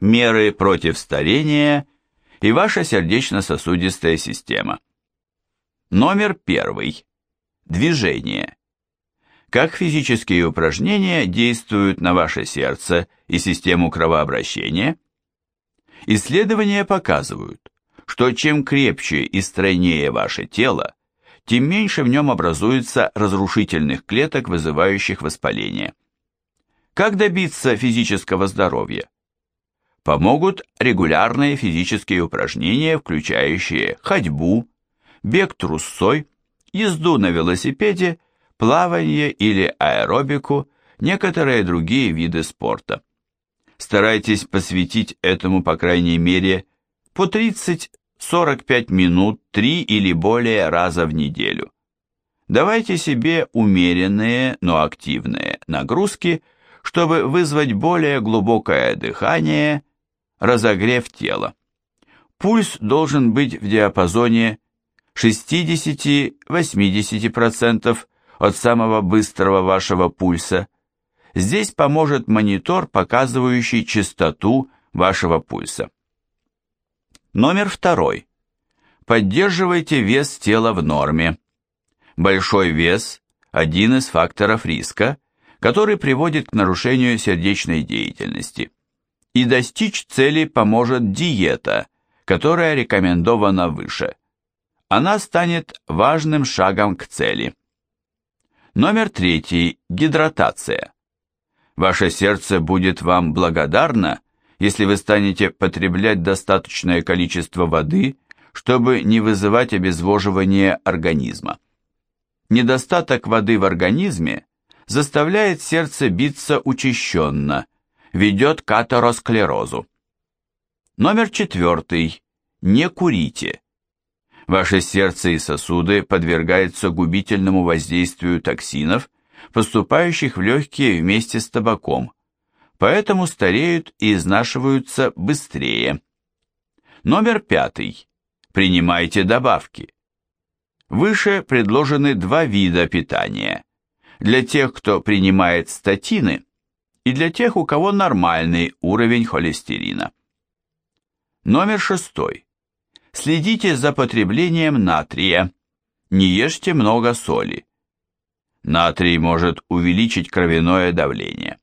меры против старения и ваша сердечно-сосудистая система. Номер первый. Движение. Как физические упражнения действуют на ваше сердце и систему кровообращения? Исследования показывают, что чем крепче и стройнее ваше тело, тем меньше в нем образуется разрушительных клеток, вызывающих воспаление. Как добиться физического здоровья? Помогут регулярные физические упражнения, включающие ходьбу, бег трусцой, езду на велосипеде, плавание или аэробику, некоторые другие виды спорта. Старайтесь посвятить этому, по крайней мере, по 30 45 минут три или более раза в неделю. Давайте себе умеренные, но активные нагрузки, чтобы вызвать более глубокое дыхание, разогрев тело. Пульс должен быть в диапазоне 60-80% от самого быстрого вашего пульса. Здесь поможет монитор, показывающий частоту вашего пульса. Номер второй. Поддерживайте вес тела в норме. Большой вес – один из факторов риска, который приводит к нарушению сердечной деятельности. И достичь цели поможет диета, которая рекомендована выше. Она станет важным шагом к цели. Номер третий – гидратация. Ваше сердце будет вам благодарно, если вы станете потреблять достаточное количество воды, чтобы не вызывать обезвоживание организма. Недостаток воды в организме заставляет сердце биться учащенно, ведет к атеросклерозу. Номер четвертый. Не курите. Ваше сердце и сосуды подвергаются губительному воздействию токсинов, поступающих в легкие вместе с табаком, поэтому стареют и изнашиваются быстрее. Номер пятый. Принимайте добавки. Выше предложены два вида питания. Для тех, кто принимает статины, и для тех, у кого нормальный уровень холестерина. Номер шестой. Следите за потреблением натрия. Не ешьте много соли. Натрий может увеличить кровяное давление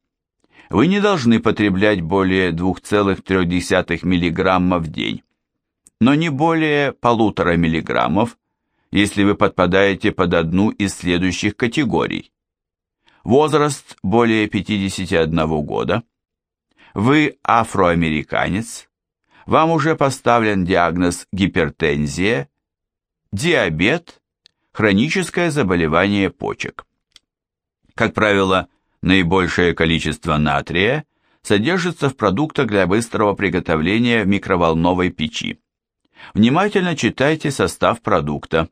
вы не должны потреблять более 2,3 мг в день, но не более полутора миллиграммов, если вы подпадаете под одну из следующих категорий. Возраст более 51 года, вы афроамериканец, вам уже поставлен диагноз гипертензия, диабет, хроническое заболевание почек. Как правило, Наибольшее количество натрия содержится в продуктах для быстрого приготовления в микроволновой печи. Внимательно читайте состав продукта.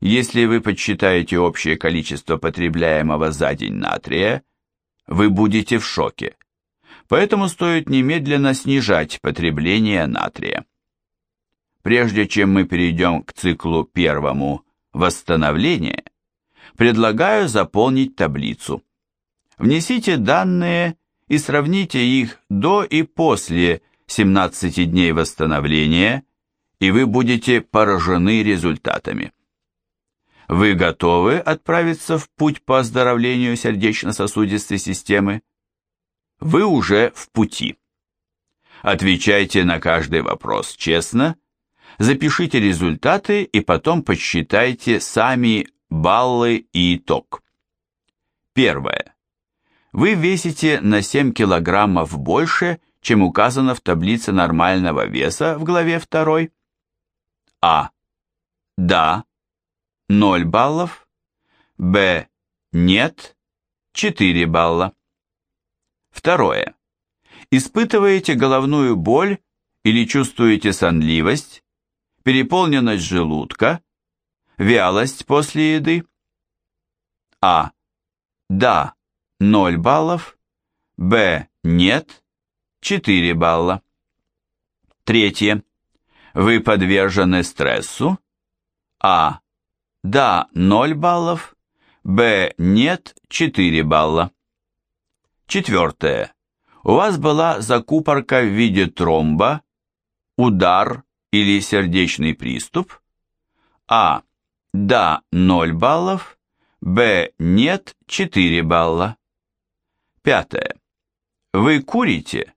Если вы подсчитаете общее количество потребляемого за день натрия, вы будете в шоке. Поэтому стоит немедленно снижать потребление натрия. Прежде чем мы перейдем к циклу первому «Восстановление», предлагаю заполнить таблицу. Внесите данные и сравните их до и после 17 дней восстановления, и вы будете поражены результатами. Вы готовы отправиться в путь по оздоровлению сердечно-сосудистой системы? Вы уже в пути. Отвечайте на каждый вопрос честно, запишите результаты и потом подсчитайте сами баллы и итог. Первое вы весите на 7 килограммов больше, чем указано в таблице нормального веса в главе 2. А. Да. 0 баллов. Б. Нет. 4 балла. Второе. Испытываете головную боль или чувствуете сонливость, переполненность желудка, вялость после еды? А. Да. 0 баллов, Б. Нет, 4 балла. Третье. Вы подвержены стрессу? А. Да, 0 баллов, Б. Нет, 4 балла. Четвертое. У вас была закупорка в виде тромба, удар или сердечный приступ? А. Да, 0 баллов. Б. Нет, 4 балла. Пятое. Вы курите?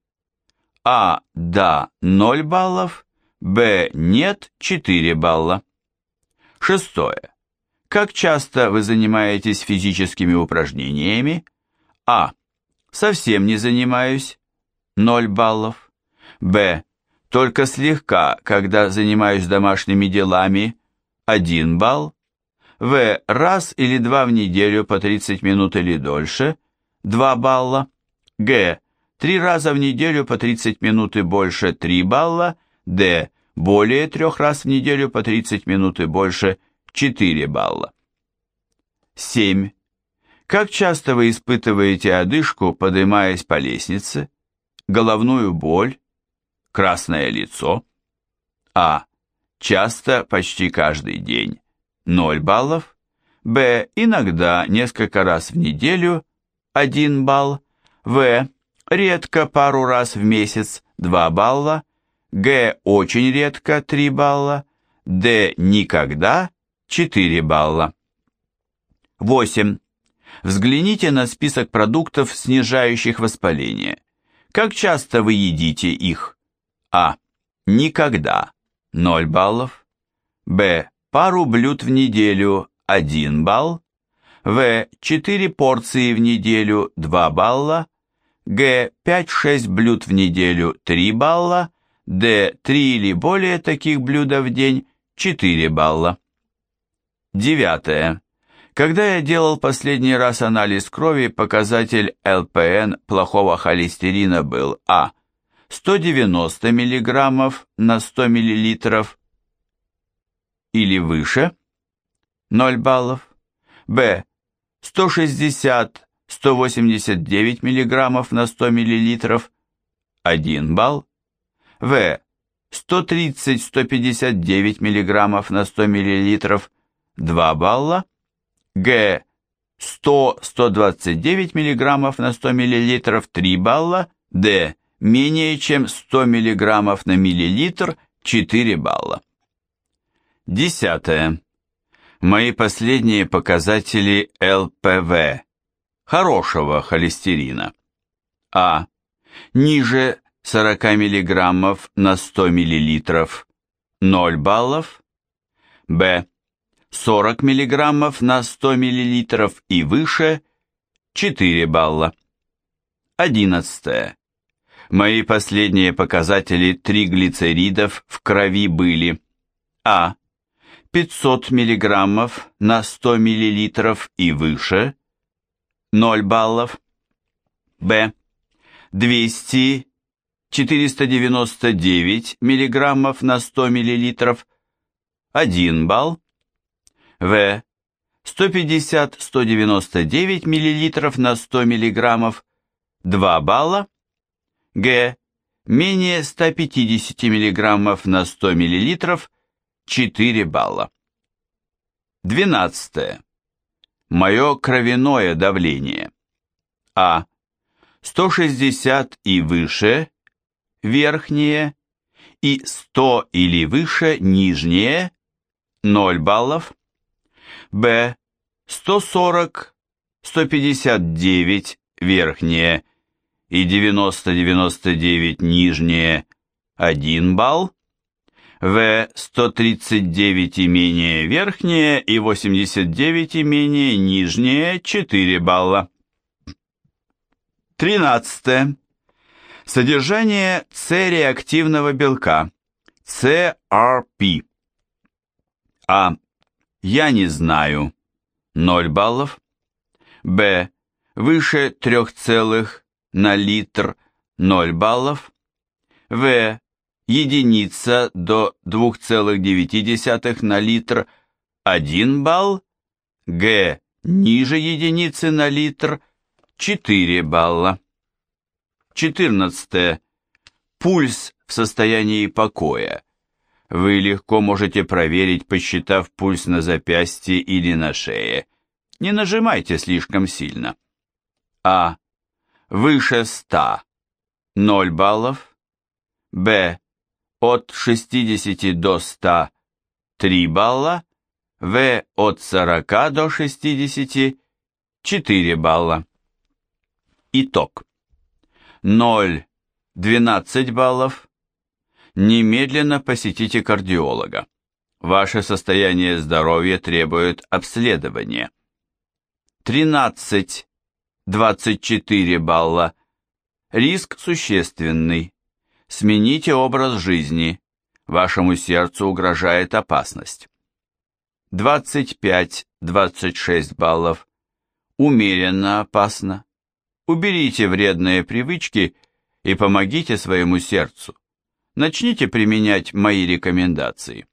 А. Да, 0 баллов. Б. Нет, 4 балла. Шестое. Как часто вы занимаетесь физическими упражнениями? А. Совсем не занимаюсь. 0 баллов. Б. Только слегка, когда занимаюсь домашними делами. 1 балл. В. Раз или два в неделю по 30 минут или дольше. 2 балла. Г. Три раза в неделю по 30 минут и больше 3 балла. Д. Более трех раз в неделю по 30 минут и больше 4 балла. 7. Как часто вы испытываете одышку, поднимаясь по лестнице? Головную боль? Красное лицо? А. Часто, почти каждый день. 0 баллов. Б. Иногда, несколько раз в неделю. 1 балл. В. Редко, пару раз в месяц. 2 балла. Г. Очень редко. 3 балла. Д. Никогда. 4 балла. 8. Взгляните на список продуктов, снижающих воспаление. Как часто вы едите их? А. Никогда. 0 баллов. Б. Пару блюд в неделю. 1 балл. В. 4 порции в неделю. 2 балла. Г. 5-6 блюд в неделю. 3 балла. Д. 3 или более таких блюд в день. 4 балла. Девятое. Когда я делал последний раз анализ крови, показатель ЛПН плохого холестерина был А. 190 мг на 100 мл или выше 0 баллов. Б. 160-189 мг на 100 мл 1 балл. В. 130-159 мг на 100 мл 2 балла. Г 100-129 мг на 100 мл 3 балла, Д менее чем 100 мг на миллилитр 4 балла. Десятое. Мои последние показатели ЛПВ, хорошего холестерина. А. Ниже 40 мг на 100 мл 0 баллов. Б. 40 мг на 100 мл и выше 4 балла. 11. Мои последние показатели триглицеридов в крови были А. 500 мг на 100 мл и выше 0 баллов. Б. 200 499 мг на 100 мл 1 балл. В. 150-199 мл на 100 мг 2 балла. Г. Менее 150 мг на 100 мл 4 балла. 12. Мое кровяное давление. А. 160 и выше верхнее и 100 или выше нижнее 0 баллов. Б. 140, 159 верхнее и 90-99 нижнее 1 балл. В. 139 и менее верхнее и 89 и менее нижнее 4 балла. 13. Содержание С-реактивного белка. CRP. А. Я не знаю. 0 баллов. Б. Выше 3 целых на литр 0 баллов. В. Единица до 2,9 на литр 1 балл. Г. Ниже единицы на литр 4 балла. 14. Пульс в состоянии покоя вы легко можете проверить, посчитав пульс на запястье или на шее. Не нажимайте слишком сильно. А. Выше 100. 0 баллов, Б. От 60 до 100 3 балла, В. От 40 до 60 4 балла. Итог. 0 12 баллов. Немедленно посетите кардиолога. Ваше состояние здоровья требует обследования. 13 24 балла. Риск существенный. Смените образ жизни. Вашему сердцу угрожает опасность. 25-26 баллов. Умеренно опасно. Уберите вредные привычки и помогите своему сердцу. Начните применять мои рекомендации.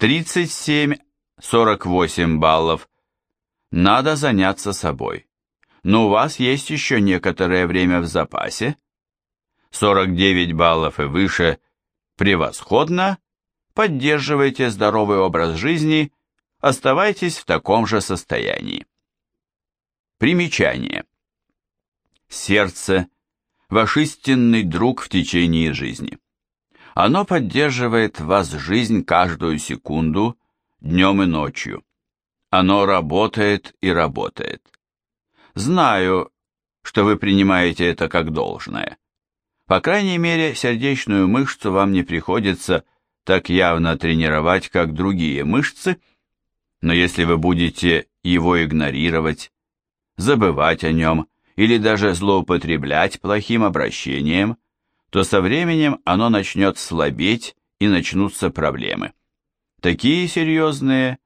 37-48 баллов. Надо заняться собой. Но у вас есть еще некоторое время в запасе. 49 баллов и выше превосходно. Поддерживайте здоровый образ жизни, оставайтесь в таком же состоянии. Примечание. Сердце – ваш истинный друг в течение жизни. Оно поддерживает вас жизнь каждую секунду, днем и ночью. Оно работает и работает. Знаю, что вы принимаете это как должное. По крайней мере, сердечную мышцу вам не приходится так явно тренировать, как другие мышцы, но если вы будете его игнорировать, забывать о нем или даже злоупотреблять плохим обращением, то со временем оно начнет слабеть и начнутся проблемы. Такие серьезные,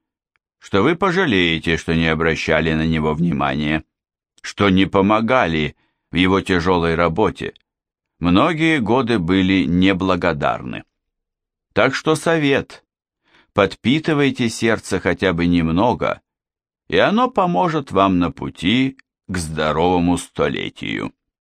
что вы пожалеете, что не обращали на него внимания, что не помогали в его тяжелой работе. Многие годы были неблагодарны. Так что совет. Подпитывайте сердце хотя бы немного, и оно поможет вам на пути к здоровому столетию.